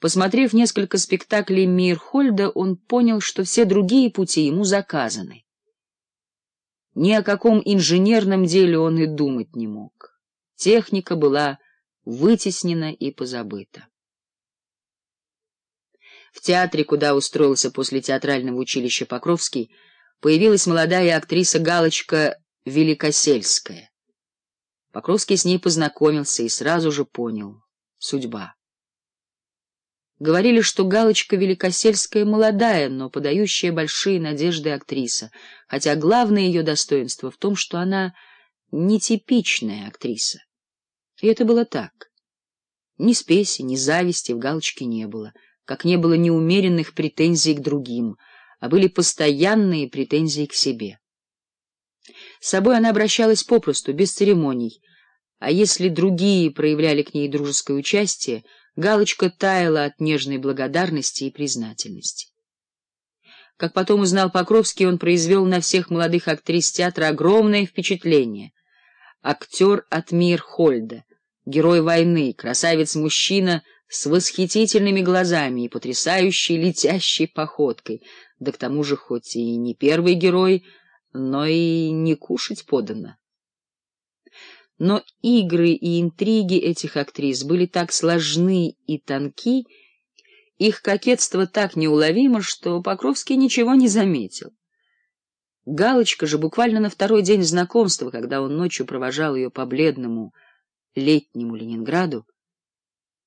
Посмотрев несколько спектаклей Мирхольда, он понял, что все другие пути ему заказаны. Ни о каком инженерном деле он и думать не мог. Техника была вытеснена и позабыта. В театре, куда устроился после театрального училища Покровский, появилась молодая актриса Галочка Великосельская. Покровский с ней познакомился и сразу же понял — судьба. Говорили, что Галочка великосельская молодая, но подающая большие надежды актриса, хотя главное ее достоинство в том, что она нетипичная актриса. И это было так. Ни спеси, ни зависти в Галочке не было, как не было неумеренных претензий к другим, а были постоянные претензии к себе. С собой она обращалась попросту, без церемоний, а если другие проявляли к ней дружеское участие — Галочка таяла от нежной благодарности и признательности. Как потом узнал Покровский, он произвел на всех молодых актрис театра огромное впечатление. Актер от Мир Хольда, герой войны, красавец-мужчина с восхитительными глазами и потрясающей летящей походкой, да к тому же хоть и не первый герой, но и не кушать подано. Но игры и интриги этих актрис были так сложны и тонки, их кокетство так неуловимо, что Покровский ничего не заметил. Галочка же буквально на второй день знакомства, когда он ночью провожал ее по бледному летнему Ленинграду,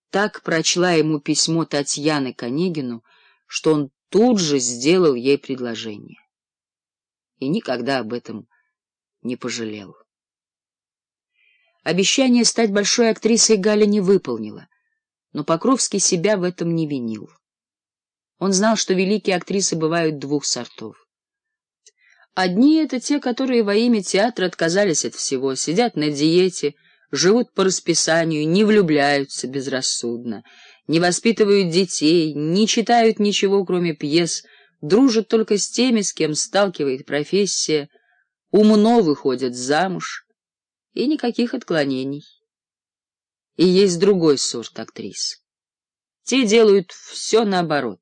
так прочла ему письмо Татьяны Конегину, что он тут же сделал ей предложение. И никогда об этом не пожалел. Обещание стать большой актрисой Галя не выполнила, но Покровский себя в этом не винил. Он знал, что великие актрисы бывают двух сортов. Одни — это те, которые во имя театра отказались от всего, сидят на диете, живут по расписанию, не влюбляются безрассудно, не воспитывают детей, не читают ничего, кроме пьес, дружат только с теми, с кем сталкивает профессия, умно выходят замуж, и никаких отклонений. И есть другой сорт актрис. Те делают все наоборот.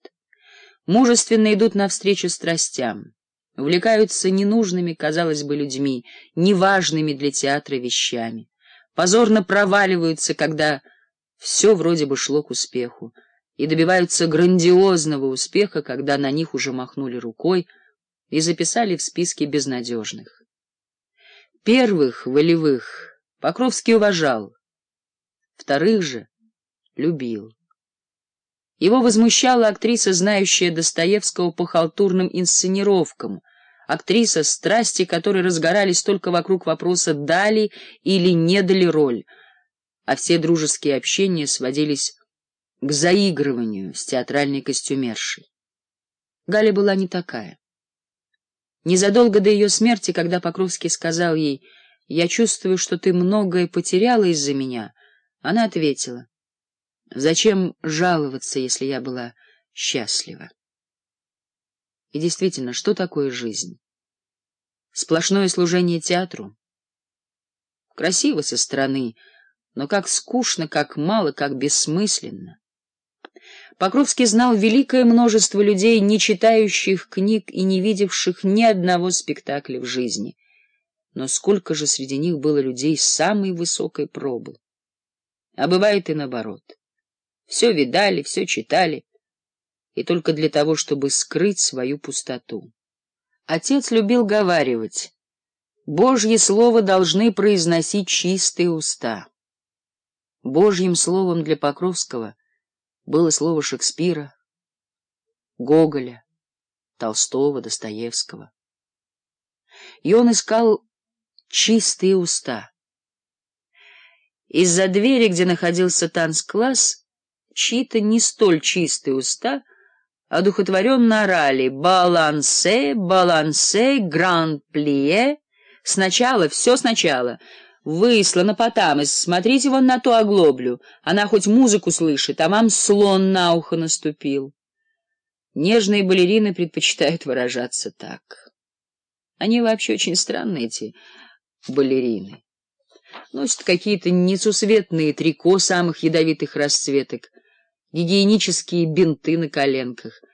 Мужественно идут навстречу страстям, увлекаются ненужными, казалось бы, людьми, неважными для театра вещами, позорно проваливаются, когда все вроде бы шло к успеху, и добиваются грандиозного успеха, когда на них уже махнули рукой и записали в списке безнадежных. Первых, волевых, Покровский уважал, вторых же любил. Его возмущала актриса, знающая Достоевского по халтурным инсценировкам, актриса, страсти которой разгорались только вокруг вопроса «дали или не дали роль», а все дружеские общения сводились к заигрыванию с театральной костюмершей. Галя была не такая. Незадолго до ее смерти, когда Покровский сказал ей «Я чувствую, что ты многое потеряла из-за меня», она ответила «Зачем жаловаться, если я была счастлива?» И действительно, что такое жизнь? Сплошное служение театру? Красиво со стороны, но как скучно, как мало, как бессмысленно. Покровский знал великое множество людей, не читающих книг и не видевших ни одного спектакля в жизни. Но сколько же среди них было людей с самой высокой пробы? А бывает и наоборот. Все видали, все читали, и только для того, чтобы скрыть свою пустоту. Отец любил говаривать, «Божье слово должны произносить чистые уста». Божьим словом для Покровского — было слово Шекспира, Гоголя, Толстого, Достоевского. И он искал чистые уста. Из-за двери, где находился танц-класс, чьи-то не столь чистые уста одухотворенно орали «Балансе, балансе, гран-плие». Сначала, все сначала — выслана по там, и смотрите вон на ту оглоблю. Она хоть музыку слышит, а вам слон на ухо наступил. Нежные балерины предпочитают выражаться так. Они вообще очень странные, эти балерины. Носят какие-то несусветные трико самых ядовитых расцветок, гигиенические бинты на коленках —